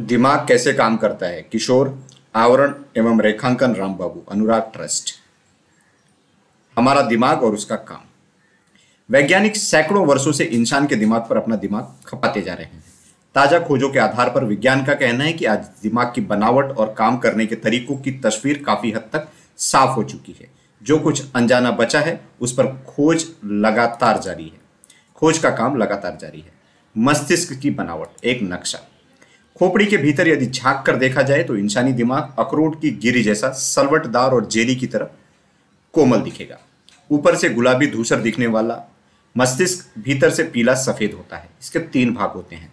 दिमाग कैसे काम करता है? किशोर, आवरण एवं रेखांकन राम बाबू अनुराग ट्रस्ट। हमारा दिमाग और उसका काम। वैज्ञानिक सैकड़ों वर्षों से इंसान के दिमाग पर अपना दिमाग खपाते जा रहे हैं। ताज़ा खोजों के आधार पर विज्ञान का कहना है कि आज दिमाग की बनावट और काम करने के तरीकों की तस्वीर काफ़ी हद तक साफ़ हो चुकी है। जो कुछ अनजाना बचा है, उस पर खोज लगातार जारी है। खोज का काम लगातार जारी है। मस्तिष्क की बनावट, एक नक्शा। खोपड़ी के भीतर यदि झाँक कर देखा जाए तो इंसानी दिमाग अखरोट की गिरी जैसा सलवटदार और जेली की तरह कोमल दिखेगा। ऊपर से गुलाबी धूसर दिखने वाला मस्तिष्क भीतर से पीला सफ़ेद होता है। इसके तीन भाग होते हैं।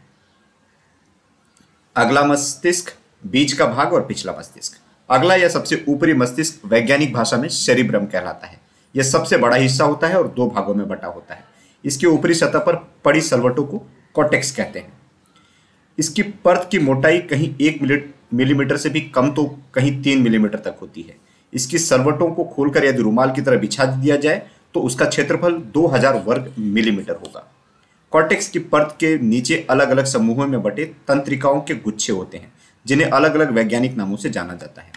अगला मस्तिष्क, बीच का भाग और पिछला मस्तिष्क। अगला या सबसे ऊपरी मस्तिष्क वैज्ञानिक भाषा में शरीब्रम कहलाता है। यह सबसे बड़ा हिस्सा होता है और दो भागों में बटा होता है। इसके ऊपरी सतह पर पड़ी सलवटों को कॉटेक्स कहते हैं। इसकी परत की मोटाई कहीं एक मिलीमीटर से भी कम तो कहीं तीन मिलीमीटर तक होती है। इसकी सरवटों को खोलकर यदि रुमाल की तरह बिछा दिया जाए तो उसका क्षेत्रफल 2000 वर्ग मिलीमीटर होगा। कॉर्टेक्स की परत के नीचे अलग अलग समूहों में बटे तंत्रिकाओं के गुच्छे होते हैं, जिन्हें अलग अलग वैज्ञानिक नामों से जाना जाता है।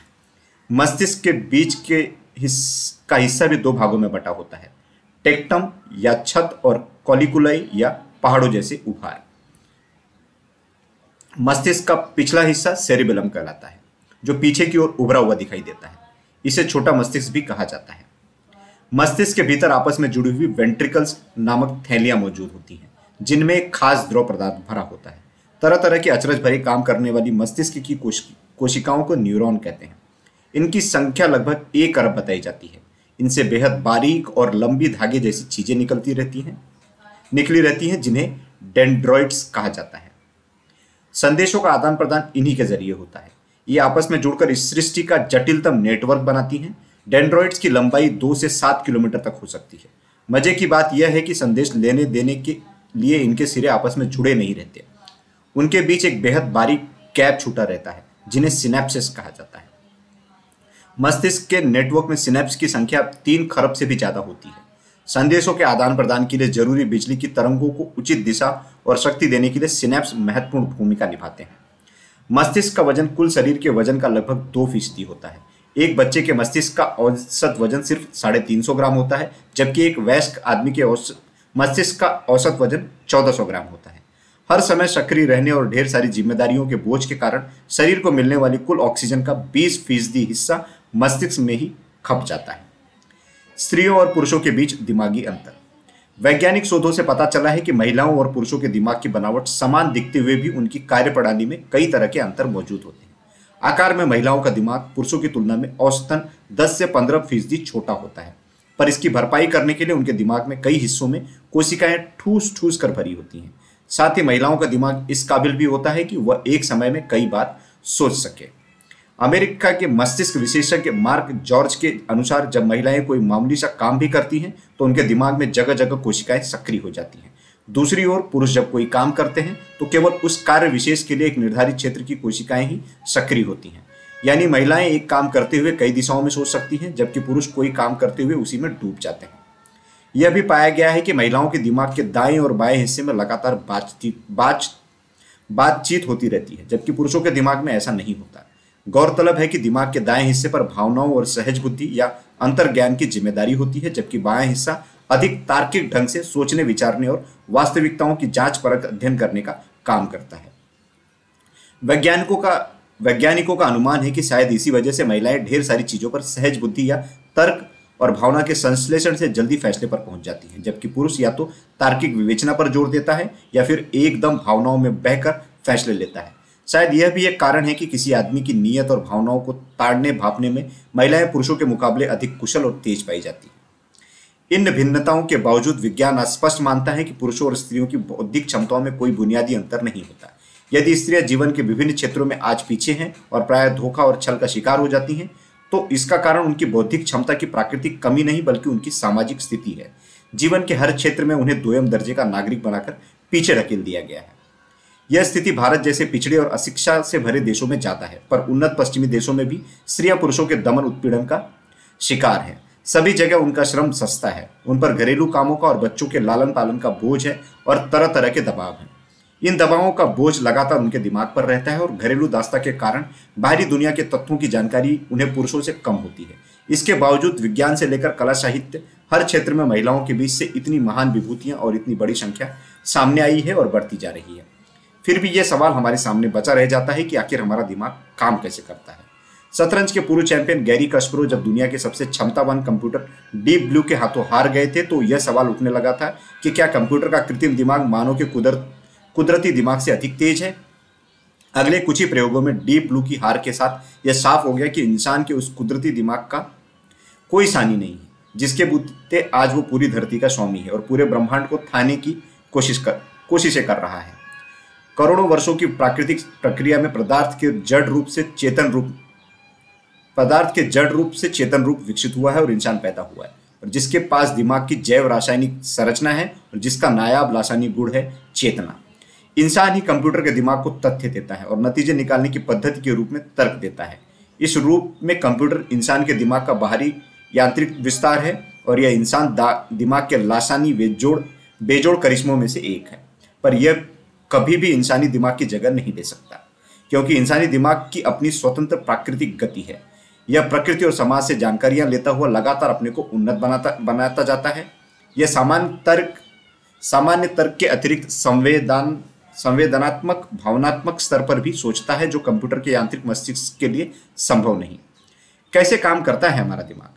मस्तिष्क के बीच के हिस का हिस्सा भी दो भागों में बटा होता है, टेक्टम या छत और कॉलिकुलाई या पहाड़ों जैसे उभार। मस्तिष्क का पिछला हिस्सा सेरिबेलम कहलाता है, जो पीछे की ओर उभरा हुआ दिखाई देता है। इसे छोटा मस्तिष्क भी कहा जाता है। मस्तिष्क के भीतर आपस में जुड़ी हुई वेंट्रिकल्स नामक थैलियाँ मौजूद होती हैं, जिनमें एक खास द्रव पदार्थ भरा होता है। तरह तरह की अचरज भरी काम करने वाली मस्तिष्क की कोशिकाओं को न्यूरॉन कहते हैं। इनकी संख्या लगभग एक अरब बताई जाती है। इनसे बेहद बारीक और लंबी धागे जैसी चीज़ें निकलती रहती हैं, निकली रहती हैं जिन्हें डेंड्रॉइड्स कहा जाता है। संदेशों का आदान प्रदान इन्हीं के ज़रिए होता है। ये आपस में जुड़कर इस सृष्टि का जटिलतम नेटवर्क बनाती हैं। डेंड्रॉइड्स की लंबाई दो से सात किलोमीटर तक हो सकती है। मज़े की बात यह है कि संदेश लेने देने के लिए इनके सिरे आपस में जुड़े नहीं रहते। उनके बीच एक बेहद बारीक कैप छूटा रहता है, जिन्हें सिनेप्सिस कहा जाता है। मस्तिष्क के नेटवर्क में सिनेप्स की संख्या तीन खरब से भी ज़्यादा होती है। संदेशों के आदान प्रदान के लिए ज़रूरी बिजली की तरंगों को उचित दिशा और शक्ति देने के लिए सिनेप्स महत्वपूर्ण भूमिका निभाते हैं। मस्तिष्क का वज़न कुल शरीर के वज़न का लगभग दो फ़ीसदी होता है। एक बच्चे के मस्तिष्क का औसत वज़न सिर्फ़ साढ़े तीन सौ ग्राम होता है, जबकि एक वयस्क आदमी के औसत मस्तिष्क का औसत वज़न चौदह सौ ग्राम होता है। हर समय सक्रिय रहने और ढेर सारी जिम्मेदारियों के बोझ के कारण शरीर को मिलने वाली कुल ऑक्सीजन का बीस फ़ीसदी हिस्सा मस्तिष्क में ही खप जाता है। स्त्रियों और पुरुषों के बीच दिमागी अंतर। वैज्ञानिक शोधों से पता चला है कि महिलाओं और पुरुषों के दिमाग की बनावट समान दिखते हुए भी उनकी कार्यप्रणाली में कई तरह के अंतर मौजूद होते हैं। आकार में महिलाओं का दिमाग पुरुषों की तुलना में औसतन 10 से 15 फ़ीसदी छोटा होता है, पर इसकी भरपाई करने के लिए उनके दिमाग में कई हिस्सों में कोशिकाएँ ठूस ठूस कर भरी होती हैं। साथ ही महिलाओं का दिमाग इस काबिल भी होता है कि वह एक समय में कई बार सोच सके। अमेरिका के मस्तिष्क विशेषज्ञ मार्क जॉर्ज के अनुसार जब महिलाएँ कोई मामूली सा काम भी करती हैं तो उनके दिमाग में जगह जगह कोशिकाएँ सक्रिय हो जाती हैं। दूसरी ओर, पुरुष जब कोई काम करते हैं तो केवल उस कार्य विशेष के लिए एक निर्धारित क्षेत्र की कोशिकाएँ ही सक्रिय होती हैं। यानी महिलाएँ एक काम करते हुए कई दिशाओं में सोच सकती हैं, जबकि पुरुष कोई काम करते हुए उसी में डूब जाते हैं। यह भी पाया गया है कि महिलाओं के दिमाग के दाएँ और बाएँ हिस्से में लगातार बातचीत बात बातचीत होती रहती है, जबकि पुरुषों के दिमाग में ऐसा नहीं होता। गौरतलब है कि दिमाग के दाएँ हिस्से पर भावनाओं और सहज बुद्धि या अंतर ज्ञान की ज़िम्मेदारी होती है, जबकि बाएँ हिस्सा अधिक तार्किक ढंग से सोचने, विचारने और वास्तविकताओं की जाँच परख अध्ययन करने का काम करता है। वैज्ञानिकों का वैज्ञानिकों का अनुमान है कि शायद इसी वजह से महिलाएँ ढेर सारी चीज़ों पर सहज बुद्धि या तर्क और भावना के संश्लेषण से जल्दी फैसले पर पहुँच जाती हैं, जबकि पुरुष या तो तार्किक विवेचना पर ज़ोर देता है या फिर एकदम भावनाओं में बहकर फैसले लेता है। शायद यह भी एक कारण है कि किसी आदमी की नीयत और भावनाओं को ताड़ने भापने में महिलाएँ पुरुषों के मुकाबले अधिक कुशल और तेज पाई जाती हैं। इन भिन्नताओं के बावजूद विज्ञान स्पष्ट मानता है कि पुरुषों और स्त्रियों की बौद्धिक क्षमताओं में कोई बुनियादी अंतर नहीं होता। यदि स्त्रियाँ जीवन के विभिन्न क्षेत्रों में आज पीछे हैं और प्राय धोखा और छल का शिकार हो जाती हैं तो इसका कारण उनकी बौद्धिक क्षमता की प्राकृतिक कमी नहीं बल्कि उनकी सामाजिक स्थिति है। जीवन के हर क्षेत्र में उन्हें दोयम दर्जे का नागरिक बनाकर पीछे रखेल दिया गया है। यह स्थिति भारत जैसे पिछड़े और अशिक्षा से भरे देशों में जाता है, पर उन्नत पश्चिमी देशों में भी स्त्रियाँ पुरुषों के दमन उत्पीड़न का शिकार है। सभी जगह उनका श्रम सस्ता है। उन पर घरेलू कामों का और बच्चों के लालन पालन का बोझ है और तरह तरह के दबाव है। इन दबावों का बोझ लगातार उनके दिमाग पर रहता है और घरेलू दास्ता के कारण बाहरी दुनिया के तत्वों की जानकारी उन्हें पुरुषों से कम होती है। इसके बावजूद विज्ञान से लेकर कला साहित्य, हर क्षेत्र में महिलाओं के बीच से इतनी महान विभूतियाँ और इतनी बड़ी संख्या सामने आई है और बढ़ती जा रही है। फिर भी यह सवाल हमारे सामने बचा रह जाता है कि आखिर हमारा दिमाग काम कैसे करता है। शतरंज के पूर्व चैंपियन गैरी कस्परो जब दुनिया के सबसे क्षमतावान कंप्यूटर डीप ब्लू के हाथों हार गए थे तो यह सवाल उठने लगा था कि क्या कंप्यूटर का कृत्रिम दिमाग मानव के कुदरत कुदरती दिमाग से अधिक तेज है? अगले कुछ ही प्रयोगों में डीप ब्लू की हार के साथ यह साफ़ हो गया कि इंसान के उस कुदरती दिमाग का कोई सानी नहीं है, जिसके बूते आज वो पूरी धरती का स्वामी है और पूरे ब्रह्मांड को थाने की कोशिश कर, कोशिशें कर रहा है। करोड़ों वर्षों की प्राकृतिक प्रक्रिया में पदार्थ के जड़ रूप से चेतन रूप, पदार्थ के जड़ रूप से चेतन रूप विकसित हुआ है और इंसान पैदा हुआ है। और जिसके पास दिमाग की जैव रासायनिक संरचना है और जिसका नायाब रासायनिक गुण है चेतना। इंसान ही कंप्यूटर के दिमाग को तथ्य देता है और नतीजे निकालने की पद्धति के रूप में तर्क देता है। इस रूप में कंप्यूटर इंसान के दिमाग का बाहरी यांत्रिक विस्तार है और यह इंसान दिमाग के लासानी बेजोड़ बेजोड़ करिश्मों में से एक है। पर यह कभी भी इंसानी दिमाग की जगह नहीं ले सकता। क्योंकि इंसानी दिमाग की अपनी स्वतंत्र प्राकृतिक गति है। यह प्रकृति और समाज से जानकारियाँ लेता हुआ लगातार अपने को उन्नत बनाता बनाता जाता है। यह सामान्य तर्क सामान्य तर्क के अतिरिक्त संवेदन, संवेदनात्मक, भावनात्मक स्तर पर भी सोचता है, जो कंप्यूटर के यांत्रिक मस्तिष्क के लिए संभव नहीं। कैसे काम करता है हमारा दिमाग?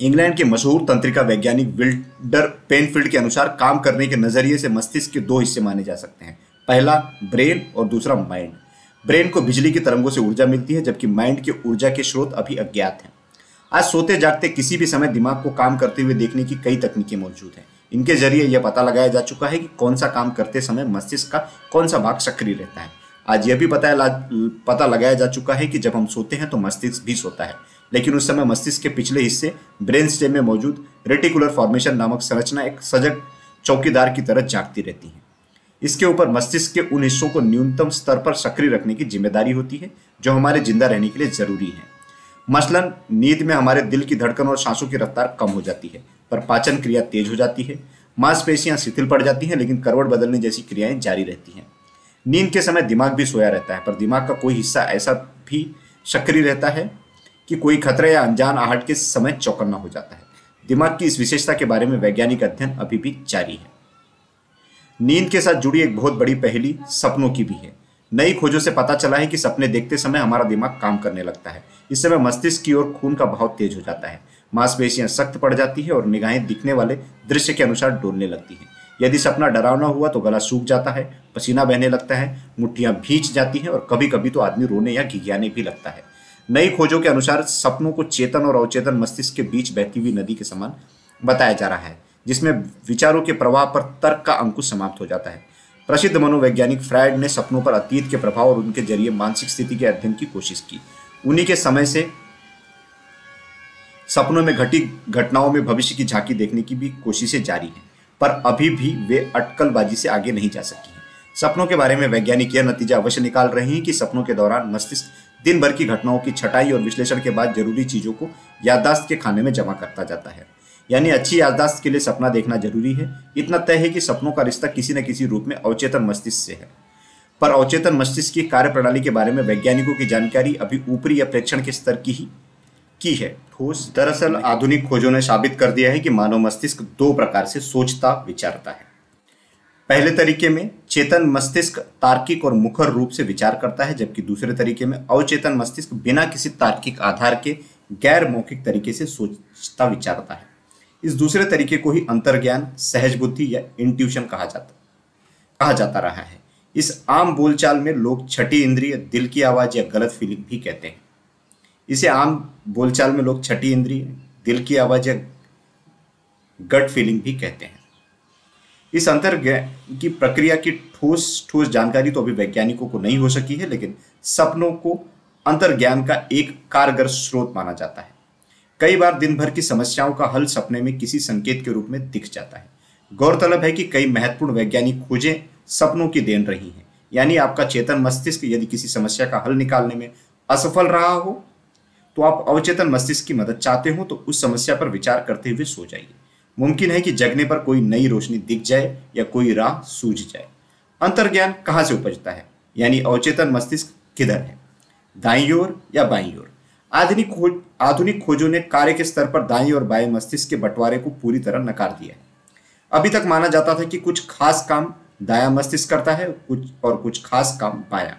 इंग्लैंड के मशहूर तंत्रिका वैज्ञानिक विल्डर पेनफील्ड के अनुसार काम करने के नज़रिए से मस्तिष्क के दो हिस्से माने जा सकते हैं। पहला, ब्रेन और दूसरा, माइंड। ब्रेन को बिजली की तरंगों से ऊर्जा मिलती है, जबकि माइंड के ऊर्जा के स्रोत अभी अज्ञात हैं। आज सोते जागते किसी भी समय दिमाग को काम करते हुए देखने की कई तकनीकें मौजूद हैं। इनके ज़रिए यह पता लगाया जा चुका है कि कौन सा काम करते समय मस्तिष्क का कौन सा भाग सक्रिय रहता है। आज यह भी पता पता लगाया जा चुका है कि जब हम सोते हैं तो मस्तिष्क भी सोता है। लेकिन उस समय मस्तिष्क के पिछले हिस्से, ब्रेन स्टेम में मौजूद रेटिकुलर फॉर्मेशन नामक संरचना एक सजग चौकीदार की तरह जागती रहती है। इसके ऊपर मस्तिष्क के उन हिस्सों को न्यूनतम स्तर पर सक्रिय रखने की ज़िम्मेदारी होती है, जो हमारे ज़िंदा रहने के लिए ज़रूरी है। मसलन, नींद में हमारे दिल की धड़कन और सांसों की रफ्तार कम हो जाती है, पर पाचन क्रिया तेज हो जाती है। मांसपेशियाँ शिथिल पड़ जाती हैं, लेकिन करवट बदलने जैसी क्रियाएँ जारी रहती हैं। नींद के समय दिमाग भी सोया रहता है, पर दिमाग का कोई हिस्सा ऐसा भी सक्रिय रहता है कि कोई खतरा या अनजान आहट के समय चौकन्ना हो जाता है। दिमाग की इस विशेषता के बारे में वैज्ञानिक अध्ययन अभी भी जारी है। नींद के साथ जुड़ी एक बहुत बड़ी पहली सपनों की भी है। नई खोजों से पता चला है कि सपने देखते समय हमारा दिमाग काम करने लगता है। इस समय मस्तिष्क की ओर खून का भाव तेज हो जाता है। मांसपेशियाँ सख्त पड़ जाती है और निगाहें दिखने वाले दृश्य के अनुसार डोलने लगती हैं। यदि सपना डरावना हुआ तो गला सूख जाता है, पसीना बहने लगता है मुठ्ठियाँ भींच जाती हैं और कभी कभी तो आदमी रोने या घिघियाने भी लगता है। नई खोजों के अनुसार सपनों को चेतन और अवचेतन मस्तिष्क के बीच बहती हुई नदी के समान बताया जा रहा है, जिसमें विचारों के प्रवाह पर तर्क का अंकुश समाप्त हो जाता है। प्रसिद्ध मनोवैज्ञानिक फ्रायड ने सपनों पर अतीत के प्रभाव और उनके ज़रिए मानसिक स्थिति के अध्ययन की कोशिश की। उन्हीं के समय से सपनों में घटी घटनाओं में भविष्य की झांकी देखने की भी कोशिशें जारी हैं। पर अभी भी वे अटकलबाजी से आगे नहीं जा सकी सपनों के बारे में वैज्ञानिक यह नतीजा अवश्य निकाल रहे हैं कि सपनों के दौरान मस्तिष्क दिन भर की घटनाओं की छटाई और विश्लेषण के बाद ज़रूरी चीज़ों को याददाश्त के खाने में जमा करता जाता है। यानी अच्छी याददाश्त के लिए सपना देखना ज़रूरी है। इतना तय है कि सपनों का रिश्ता किसी न किसी रूप में अवचेतन मस्तिष्क से है। पर अवचेतन मस्तिष्क की कार्यप्रणाली के बारे में वैज्ञानिकों की जानकारी अभी ऊपरी या प्रेक्षण के स्तर की ही की है। ठोस दरअसल आधुनिक खोजों ने साबित कर दिया है कि मानव मस्तिष्क दो प्रकार से सोचता विचारता है। पहले तरीके में चेतन मस्तिष्क तार्किक और मुखर रूप से विचार करता है जबकि दूसरे तरीके में अवचेतन मस्तिष्क बिना किसी तार्किक आधार के गैर मौखिक तरीके से सोचता विचारता है। इस दूसरे तरीके को ही अंतर्ज्ञान सहज बुद्धि या इंट्यूशन कहा जाता कहा जाता रहा है। इस आम बोलचाल में लोग छठी इंद्रिय दिल की आवाज़ या गलत फीलिंग भी कहते हैं। इसे आम बोलचाल में लोग छठी इंद्रिय, दिल की आवाज़ या गट फीलिंग भी कहते हैं। इस अंतर की प्रक्रिया की ठोस ठोस जानकारी तो अभी वैज्ञानिकों को नहीं हो सकी है, लेकिन सपनों को अंतर्ज्ञान का एक कारगर स्रोत माना जाता है। कई बार दिन भर की समस्याओं का हल सपने में किसी संकेत के रूप में दिख जाता है। गौरतलब है कि कई महत्वपूर्ण वैज्ञानिक खोजें सपनों की देन रही हैं। यानी आपका चेतन मस्तिष्क यदि किसी समस्या का हल निकालने में असफल रहा हो तो आप अवचेतन मस्तिष्क की मदद चाहते हो तो उस समस्या पर विचार करते हुए सो जाइए। मुमकिन है कि जगने पर कोई नई रोशनी दिख जाए या कोई राह सूझ जाए। अंतर्ज्ञान कहाँ से उपजता है? यानी अवचेतन मस्तिष्क किधर है? दाई ओर या बाई ओर? आधुनिक खोज, आधुनिक खोजों ने कार्य के स्तर पर दाई और बाएँ मस्तिष्क के बंटवारे को पूरी तरह नकार दिया है। अभी तक माना जाता था कि कुछ खास काम दाया मस्तिष्क करता है, कुछ और कुछ खास काम बाया।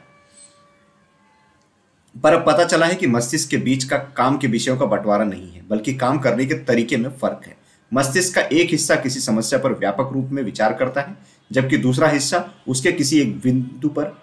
पर अब पता चला है कि मस्तिष्क के बीच का काम के विषयों का बंटवारा नहीं है, बल्कि काम करने के तरीके में फ़र्क है। मस्तिष्क का एक हिस्सा किसी समस्या पर व्यापक रूप में विचार करता है, जबकि दूसरा हिस्सा उसके किसी एक बिंदु पर,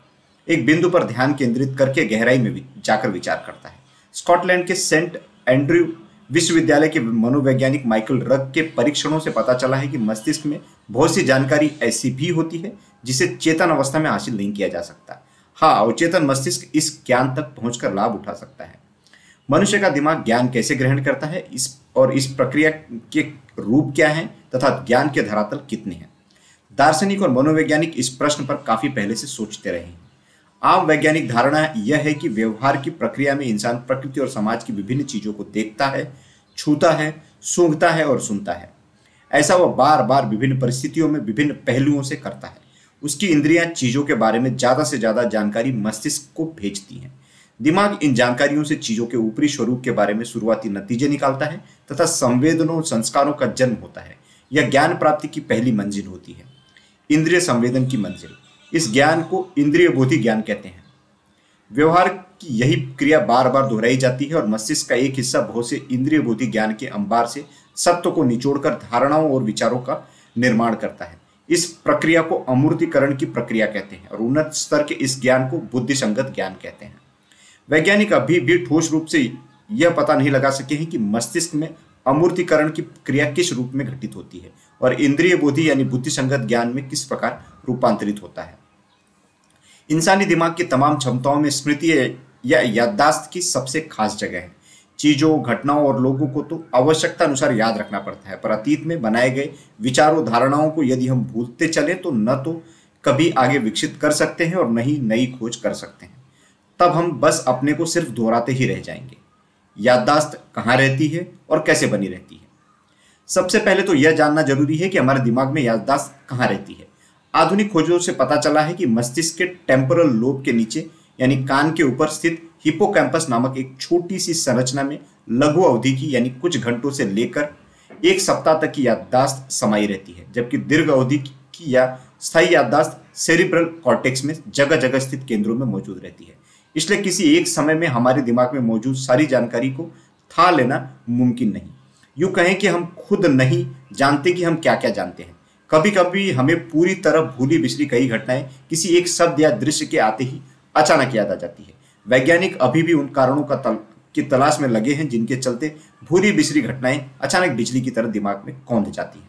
एक बिंदु पर ध्यान केंद्रित करके गहराई में जाकर विचार करता है। स्कॉटलैंड के सेंट एंड्रयू विश्वविद्यालय के मनोवैज्ञानिक माइकल रग के परीक्षणों से पता चला है कि मस्तिष्क में बहुत सी जानकारी ऐसी भी होती है, जिसे चेतन अवस्था में हासिल नहीं किया जा सकता। हाँ अवचेतन मस्तिष्क इस ज्ञान तक पहुंचकर लाभ उठा सकता है। मनुष्य का दिमाग ज्ञान कैसे ग्रहण करता है, इस और इस प्रक्रिया के रूप क्या है, तथा ज्ञान के धरातल कितने हैं? दार्शनिक और मनोवैज्ञानिक इस प्रश्न पर काफ़ी पहले से सोचते रहे हैं। आम वैज्ञानिक धारणा यह है कि व्यवहार की प्रक्रिया में इंसान प्रकृति और समाज की विभिन्न चीज़ों को देखता है, छूता है, सूंघता है और सुनता है। ऐसा वह बार बार विभिन्न परिस्थितियों में विभिन्न पहलुओं से करता है। उसकी इंद्रियाँ चीज़ों के बारे में ज़्यादा से ज़्यादा जानकारी मस्तिष्क को भेजती हैं। दिमाग इन जानकारियों से चीज़ों के ऊपरी स्वरूप के बारे में शुरुआती नतीजे निकालता है तथा संवेदनों संस्कारों का जन्म होता है। यह ज्ञान प्राप्ति की पहली मंजिल होती है। इंद्रिय संवेदन की मंजिल। इस ज्ञान को इंद्रिय बोधि ज्ञान कहते हैं। व्यवहार की यही क्रिया बार बार दोहराई जाती है और मस्तिष्क का एक हिस्सा बहुत से इंद्रिय बोधि ज्ञान के अंबार से सत्य को निचोड़कर धारणाओं और विचारों का निर्माण करता है। इस प्रक्रिया को अमूर्तिकरण की प्रक्रिया कहते हैं, और उन्नत स्तर के इस ज्ञान को बुद्धि संगत ज्ञान कहते हैं। वैज्ञानिक अभी भी ठोस रूप से यह पता नहीं लगा सके हैं कि मस्तिष्क में अमूर्तिकरण की क्रिया किस रूप में घटित होती है, और इंद्रिय बोधि यानी बुद्धि संगत ज्ञान में किस प्रकार रूपांतरित होता है। इंसानी दिमाग की तमाम क्षमताओं में स्मृति या याददाश्त की सबसे खास जगह है। चीज़ों, घटनाओं और लोगों को तो आवश्यकता अनुसार याद रखना पड़ता है। पर अतीत में बनाए गए विचारों, धारणाओं को यदि हम भूलते चले तो न तो कभी आगे विकसित कर सकते हैं और न ही नई खोज कर सकते हैं। तब हम बस अपने को सिर्फ़ दोहराते ही रह जाएँगे। याददाश्त कहाँ रहती है और कैसे बनी रहती है? सबसे पहले तो यह जानना ज़रूरी है कि हमारे दिमाग में याददाश्त कहाँ रहती है। आधुनिक खोजों से पता चला है कि मस्तिष्क के टेम्पोरल लोब के नीचे, यानी कान के ऊपर स्थित हिपोकैंपस नामक एक छोटी सी संरचना में लघु अवधि की, यानी कुछ घंटों से लेकर एक सप्ताह तक की याददाश्त समाई रहती है, जबकि दीर्घ अवधि की या स्थायी याददाश्त सेरिब्रल कॉर्टेक्स में जगह जगह स्थित केंद्रों में मौजूद रहती है। इसलिए किसी एक समय में हमारे दिमाग में मौजूद सारी जानकारी को था लेना मुमकिन नहीं। यूँ कहें कि हम खुद नहीं जानते कि हम क्या क्या जानते हैं। कभी कभी हमें पूरी तरह भूली बिछली कई घटनाएँ किसी एक शब्द या दृश्य के आते ही अचानक याद आ जाती है। वैज्ञानिक अभी भी उन कारणों का तल, की तलाश में लगे हैं जिनके चलते भूरी बिछली घटनाएँ अचानक बिजली की तरह दिमाग में कौंध जाती हैं।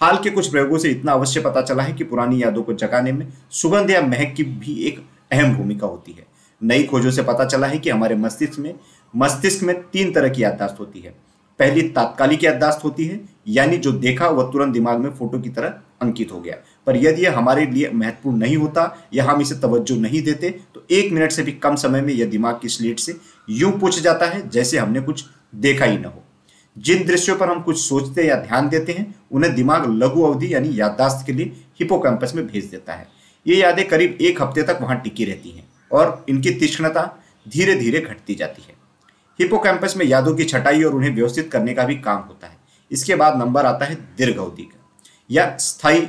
हाल के कुछ प्रयोगों से इतना अवश्य पता चला है कि पुरानी यादों को जगाने में सुगंध या महक की भी एक अहम भूमिका होती है। नई खोजों से पता चला है कि हमारे मस्तिष्क में मस्तिष्क में तीन तरह की याददाश्त होती है। पहली तात्कालिक याददाश्त होती है यानी जो देखा वह तुरंत दिमाग में फ़ोटो की तरह अंकित हो गया। पर यदि यह हमारे लिए महत्वपूर्ण नहीं होता या हम इसे तवज्जो नहीं देते एक मिनट से भी कम समय में यह दिमाग की स्लेट से यूँ पूछ जाता है, जैसे हमने कुछ देखा ही न हो। जिन दृश्यों पर हम कुछ सोचते या ध्यान देते हैं, उन्हें दिमाग लघु अवधि यानी याददाश्त के लिए हिपोकैंपस में भेज देता है। ये यादें करीब एक हफ़्ते तक वहाँ टिकी रहती हैं और इनकी तीक्ष्णता धीरे धीरे घटती जाती है। हिपोकैंपस में यादों की छटाई और उन्हें व्यवस्थित करने का भी काम होता है। इसके बाद नंबर आता है दीर्घ अवधि का या स्थायी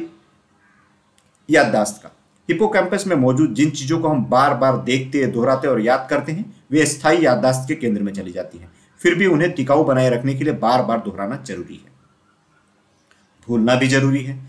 याददाश्त का। हिपोकैंपस में मौजूद जिन चीज़ों को हम बार बार देखते, दोहराते और याद करते हैं, वे स्थायी याददाश्त के केंद्र में चली जाती हैं। फिर भी उन्हें टिकाऊ बनाए रखने के लिए बार बार दोहराना ज़रूरी है। भूलना भी ज़रूरी है।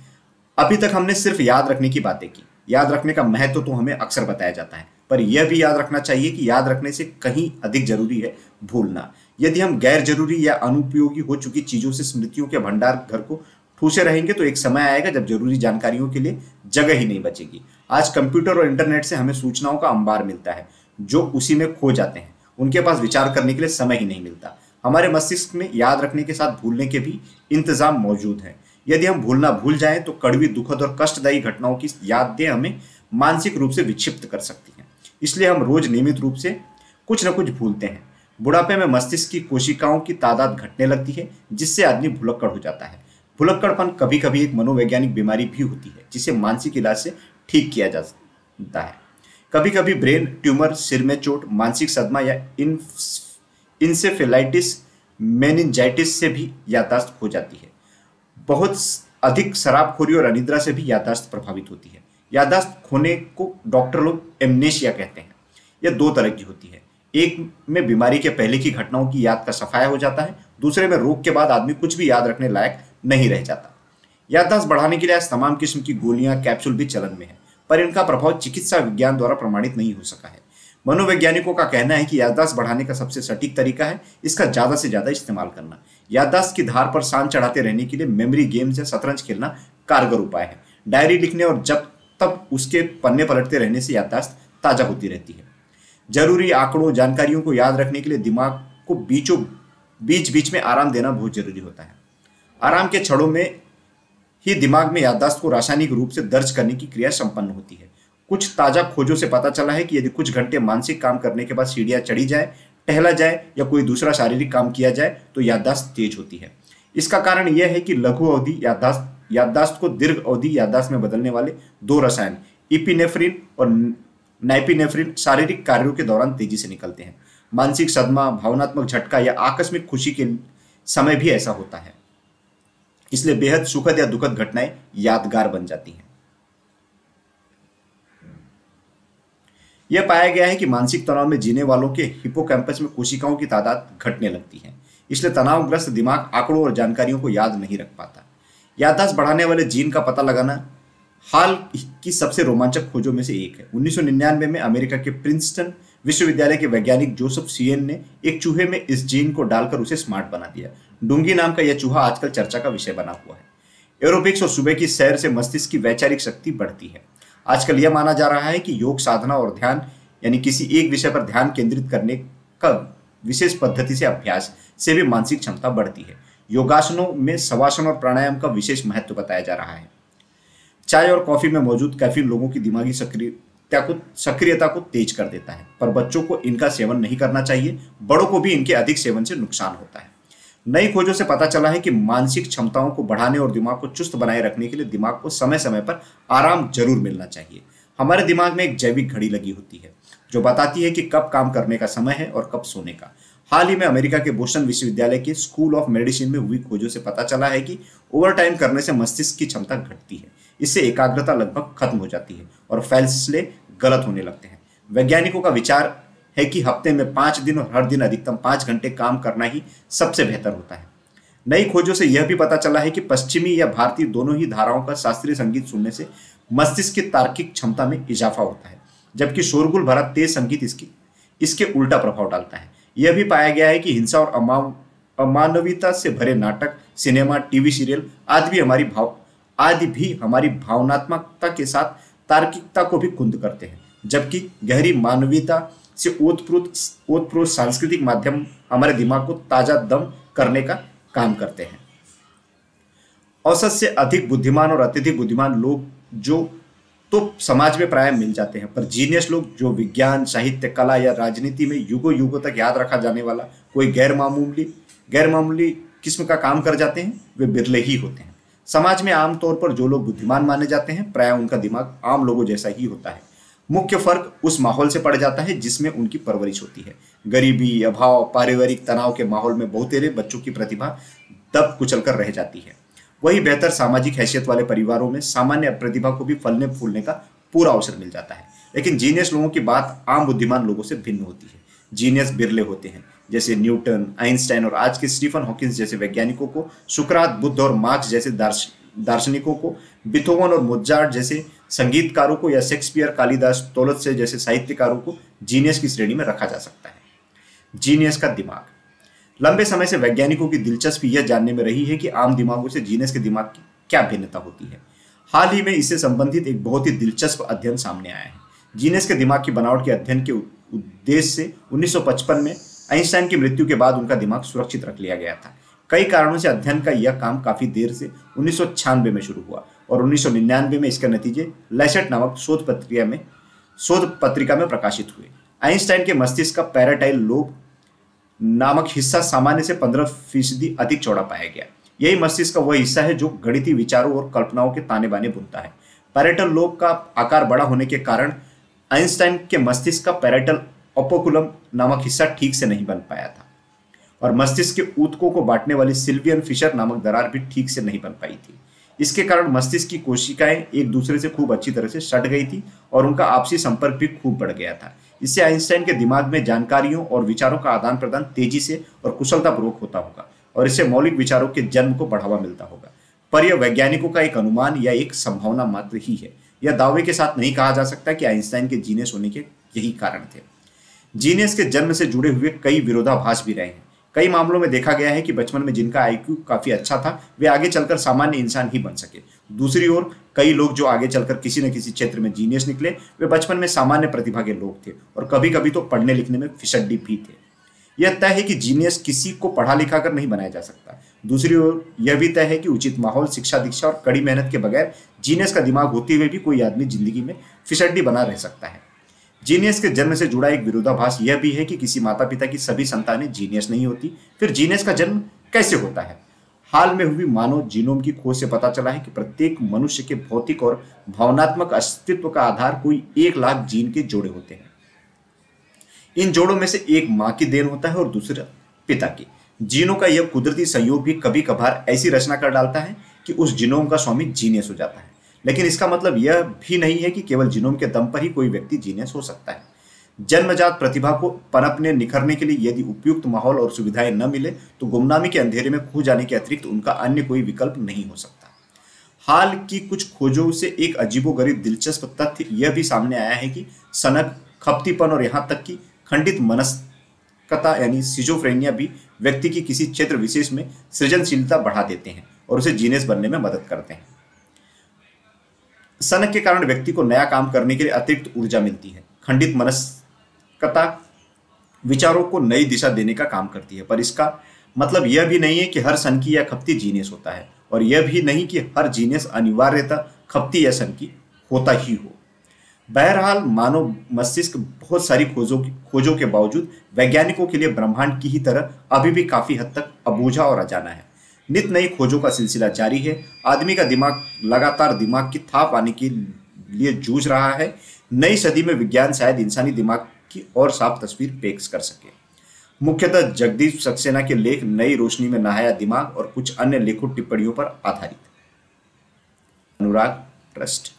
अभी तक हमने सिर्फ़ याद रखने की बातें की। याद रखने का महत्व तो हमें अक्सर बताया जाता है, पर यह भी याद रखना चाहिए कि याद रखने से कहीं अधिक ज़रूरी है भूलना। यदि हम गैर ज़रूरी या अनुपयोगी हो चुकी चीज़ों से स्मृतियों के भंडार घर को ठूसे रहेंगे तो एक समय आएगा जब ज़रूरी जानकारियों के लिए जगह ही नहीं बचेगी। आज कंप्यूटर और इंटरनेट से हमें सूचनाओं का अंबार मिलता है, जो उसी में खो जाते हैं। उनके पास विचार करने के लिए समय ही नहीं मिलता। हमारे मस्तिष्क में याद रखने के साथ भूलने के भी इंतज़ाम मौजूद है। यदि हम भूलना भूल जाएँ तो कड़वी दुखद और कष्टदायी घटनाओं की यादें हमें मानसिक रूप से विक्षिप्त कर सकती हैं। इसलिए हम रोज नियमित रूप से कुछ न कुछ भूलते हैं। बुढ़ापे में मस्तिष्क की कोशिकाओं की तादाद घटने लगती है, जिससे आदमी भुलक्कड़ हो जाता है। भुलक्कड़पन कभी कभी एक मनोवैज्ञानिक बीमारी भी होती है, जिसे मानसिक इलाज से ठीक किया जा सकता है। कभी कभी ब्रेन ट्यूमर, सिर में चोट, मानसिक सदमा या इन इंसेफेलाइटिस, मेनिंजाइटिस से भी यादाश्त हो जाती है। बहुत अधिक शराबखोरी और अनिद्रा से भी यादाश्त प्रभावित होती है। यादाश्त खोने को डॉक्टर लोग एमनेशिया कहते हैं। यह दो तरह की होती है। एक में बीमारी के पहले की घटनाओं की याद का सफाया हो जाता है। दूसरे में रोग के बाद आदमी कुछ भी याद रखने लायक नहीं रह जाता। याददाश्त बढ़ाने के लिए आज तमाम किस्म की गोलियाँ कैप्सूल भी चलन में है, पर इनका प्रभाव चिकित्सा विज्ञान द्वारा प्रमाणित नहीं हो सका है। मनोवैज्ञानिकों का कहना है कि याददाश्त बढ़ाने का सबसे सटीक तरीका है इसका ज़्यादा से ज़्यादा इस्तेमाल करना। याददाश्त की धार पर शान चढ़ाते रहने के लिए मेमोरी गेम्स या शतरंज खेलना कारगर उपाय है। डायरी लिखने और जब तब उसके पन्ने पलटते रहने से याददाश्त ताज़ा होती रहती है। ज़रूरी आंकड़ों, जानकारियों को याद रखने के लिए दिमाग को बीचों बीच बीच में आराम देना बहुत ज़रूरी होता है। आराम के क्षणों में ही दिमाग में याददाश्त को रासायनिक रूप से दर्ज करने की क्रिया संपन्न होती है। कुछ ताज़ा खोजों से पता चला है कि यदि कुछ घंटे मानसिक काम करने के बाद सीढ़ियाँ चढ़ी जाए, टहला जाए या कोई दूसरा शारीरिक काम किया जाए तो याददाश्त तेज होती है। इसका कारण यह है कि लघु अवधि याददाश्त याददाश्त को दीर्घ अवधि याददाश्त में बदलने वाले दो रसायन इपिनेफ्रिन और नाइपिनेफ्रिन शारीरिक कार्यों के दौरान तेज़ी से निकलते हैं। मानसिक सदमा, भावनात्मक झटका या आकस्मिक खुशी के समय भी ऐसा होता है। इसलिए बेहद सुखद या दुखद घटनाएँ यादगार बन जाती हैं। यह पाया गया है कि मानसिक तनाव में जीने वालों के हिपोकैम्पस में कोशिकाओं की तादाद घटने लगती है। इसलिए तनावग्रस्त दिमाग, आंकड़ों और जानकारियों को याद नहीं रख पाता। याददाश्त बढ़ाने वाले जीन का पता लगाना हाल की सबसे रोमांचक खोजों में से एक है। 1999 में अमेरिका के प्रिंसटन विश्वविद्यालय के वैज्ञानिक जोसेफ सीएन ने एक चूहे में इस जीन को डालकर उसे स्मार्ट बना दिया। डूँगी नाम का यह चूहा आजकल चर्चा का विषय बना हुआ है। एरोबिक्स और सुबह की सैर से मस्तिष्क की वैचारिक शक्ति बढ़ती है। आजकल यह माना जा रहा है कि योग साधना और ध्यान, यानी किसी एक विषय पर ध्यान केंद्रित करने का विशेष पद्धति से अभ्यास से भी मानसिक क्षमता बढ़ती है। योगासनों में सवासन और प्राणायाम का विशेष महत्व बताया जा रहा है। चाय और कॉफ़ी में मौजूद कैफीन लोगों की दिमागी सक्रियता को सक्रियता को तेज कर देता है, पर बच्चों को इनका सेवन नहीं करना चाहिए, बड़ों को भी इनके अधिक सेवन से नुकसान होता है। नई खोजों से पता चला है कि मानसिक क्षमताओं को बढ़ाने और दिमाग को चुस्त बनाए रखने के लिए दिमाग को समय समय पर आराम ज़रूर मिलना चाहिए। हमारे दिमाग में एक जैविक घड़ी लगी होती है, जो बताती है कि कब काम करने का समय है और कब सोने का। हाल ही में अमेरिका के बोस्टन विश्वविद्यालय के स्कूल ऑफ़ मेडिसिन में हुई खोजों से पता चला है कि ओवर टाइम करने से मस्तिष्क की क्षमता घटती है। इससे एकाग्रता लगभग खत्म हो जाती है और फैसले गलत होने लगते हैं। वैज्ञानिकों का विचार है कि हफ़्ते में पाँच दिन और हर दिन अधिकतम पाँच घंटे काम करना ही सबसे बेहतर होता है। नई खोजों से यह भी पता चला है कि पश्चिमी या भारतीय दोनों ही धाराओं का शास्त्रीय संगीत सुनने से मस्तिष्क की तार्किक क्षमता में इजाफा होता है, जबकि शोरगुल भरा तेज संगीत इसकी, इसके उल्टा प्रभाव डालता है। यह भी पाया गया है कि हिंसा और अमानवीयता से भरे नाटक, सिनेमा, टीवी सीरियल आदि भी हमारी भाव, आदि भी हमारी भावनात्मकता के साथ तार्किकता को भी कुंद करते हैं, जबकि गहरी मानवीयता से ओतप्रोत ओतप्रोत सांस्कृतिक माध्यम हमारे दिमाग को ताज़ा दम करने का काम करते हैं। औसत से अधिक बुद्धिमान और अत्यधिक बुद्धिमान लोग जो तो समाज में प्राय मिल जाते हैं, पर जीनियस लोग जो विज्ञान, साहित्य, कला या राजनीति में युगों युगों तक याद रखा जाने वाला कोई गैर मामूली गैर मामूली किस्म का काम कर जाते हैं, वे बिरले ही होते हैं। समाज में आमतौर पर जो लोग बुद्धिमान माने जाते हैं, प्राय उनका दिमाग आम लोगों जैसा ही होता है। मुख्य फ़र्क उस माहौल से पड़ जाता है जिसमें उनकी परवरिश होती है। गरीबी, अभाव, पारिवारिक तनाव के माहौल में बहुतेरे बच्चों की प्रतिभा दब कुचल कर रह जाती है। वही बेहतर सामाजिक हैसियत वाले परिवारों में सामान्य प्रतिभा को भी फलने फूलने का पूरा अवसर मिल जाता है। लेकिन जीनियस लोगों की बात आम बुद्धिमान लोगों से भिन्न होती है। जीनियस बिरले होते हैं, जैसे न्यूटन, आइंस्टाइन और आज के स्टीफन हॉकिंस जैसे वैज्ञानिकों को, सुकरात बुद्ध और मार्क्स जैसे दार्शनिकों को, बिथोवन और मुजार्ट जैसे संगीतकारों को या शेक्सपियर, कालिदास, तोलत से जैसे साहित्यकारों को जीनियस की श्रेणी में रखा जा सकता है। जीनियस का दिमाग। लंबे समय से वैज्ञानिकों की दिलचस्पी यह जानने में रही है कि आम दिमागों से जीनियस के दिमाग की क्या भिन्नता होती है। हाल ही में इससे संबंधित एक बहुत ही दिलचस्प अध्ययन सामने आया है। जीनियस के दिमाग की बनावट के अध्ययन के उद्देश्य से 1955 में आइंस्टाइन की मृत्यु के बाद उनका दिमाग सुरक्षित रख लिया गया था। कई कारणों से अध्ययन का यह काम काफ़ी देर से उन्नीस सौ छियानवे में शुरू हुआ। और उन्नीस सौ निन्यानवे में इसके नतीजे लैसेट नामक शोध पत्रिका में, शोध पत्रिका में प्रकाशित हुए। आइंस्टाइन के मस्तिष्क का पैराटाइल लोब नामक हिस्सा सामान्य से पंद्रह फ़ीसदी अधिक चौड़ा पाया गया। यही मस्तिष्क का वह हिस्सा है जो गणितीय विचारों और कल्पनाओं के ताने बाने बुनता है। पैरेटल लोब का आकार बड़ा होने के कारण आइंस्टाइन के मस्तिष्क का पैरेटल ओपोकुलम नामक हिस्सा ठीक से नहीं बन पाया था। और मस्तिष्क के ऊतकों को बांटने वाली सिल्वियन फिशर नामक दरार भी ठीक से नहीं बन पाई थी। इसके कारण मस्तिष्क की कोशिकाएँ एक दूसरे से खूब अच्छी तरह से सट गई थी और उनका आपसी संपर्क भी खूब बढ़ गया था। इससे आइंस्टाइन के दिमाग में जानकारियों और विचारों का आदान प्रदान तेज़ी से और कुशलतापूर्वक होता होगा और इससे मौलिक विचारों के जन्म को बढ़ावा मिलता होगा। पर यह वैज्ञानिकों का एक अनुमान या एक संभावना मात्र ही है। यह दावे के साथ नहीं कहा जा सकता कि आइंस्टाइन के जीनेस होने के यही कारण थे। जीनेस के जन्म से जुड़े हुए कई विरोधाभास भी रहे हैं। कई मामलों में देखा गया है कि बचपन में जिनका आईक्यू काफ़ी अच्छा था, वे आगे चलकर सामान्य इंसान ही बन सके। दूसरी ओर, कई लोग जो आगे चलकर किसी न किसी क्षेत्र में जीनियस निकले, वे बचपन में सामान्य प्रतिभा के लोग थे और कभी कभी तो पढ़ने लिखने में फिसड्डी भी थे। यह तय है कि जीनियस किसी को पढ़ा लिखा कर नहीं बनाया जा सकता। दूसरी ओर, यह भी तय है कि उचित माहौल, शिक्षा दीक्षा और कड़ी मेहनत के बगैर जीनियस का दिमाग होते हुए भी कोई आदमी ज़िंदगी में फिसड्डी बना रह सकता है। जीनियस के जन्म से जुड़ा एक विरोधाभास यह भी है कि किसी माता पिता की सभी संतानें जीनियस नहीं होती। फिर जीनियस का जन्म कैसे होता है? हाल में हुई मानव जीनोम की खोज से पता चला है कि प्रत्येक मनुष्य के भौतिक और भावनात्मक अस्तित्व का आधार कोई एक लाख जीन के जोड़े होते हैं। इन जोड़ों में से एक माँ की देन होता है और दूसरा पिता की। जीनों का यह कुदरती संयोग भी कभी कभार ऐसी रचना कर डालता है कि उस जीनोम का स्वामी जीनियस हो जाता है। लेकिन इसका मतलब यह भी नहीं है कि केवल जीनोम के दम पर ही कोई व्यक्ति जीनियस हो सकता है। जन्मजात प्रतिभा को पनपने, निखरने के लिए यदि उपयुक्त माहौल और सुविधाएँ न मिले तो गुमनामी के अंधेरे में खो जाने के अतिरिक्त उनका अन्य कोई विकल्प नहीं हो सकता। हाल की कुछ खोजों से एक अजीबोगरीब दिलचस्प तथ्य यह भी सामने आया है कि सनक, खपतीपन और यहाँ तक कि खंडित मनस्कता यानी सिजोफ्रेनिया भी व्यक्ति की किसी क्षेत्र विशेष में सृजनशीलता बढ़ा देते हैं और उसे जीनेस बनने में मदद करते हैं। सनक के कारण व्यक्ति को नया काम करने के लिए अतिरिक्त ऊर्जा मिलती है। खंडित मनस्कता विचारों को नई दिशा देने का काम करती है। पर इसका मतलब यह भी नहीं है कि हर सन की या खपती जीनियस होता है और यह भी नहीं कि हर जीनियस अनिवार्यता खपती या सन की होता ही हो। बहरहाल मानव मस्तिष्क बहुत सारी खोजों की खोजों के बावजूद वैज्ञानिकों के लिए ब्रह्मांड की ही तरह अभी भी काफ़ी हद तक अबूझा और अजाना है। नित नई खोजों का सिलसिला जारी है। आदमी का दिमाग लगातार दिमाग की था पाने के लिए जूझ रहा है। नई सदी में विज्ञान शायद इंसानी दिमाग की और साफ़ तस्वीर पेश कर सके। मुख्यतः जगदीश सक्सेना के लेख नई रोशनी में नहाया दिमाग और कुछ अन्य लेखों टिप्पणियों पर आधारित। अनुराग, ट्रस्ट।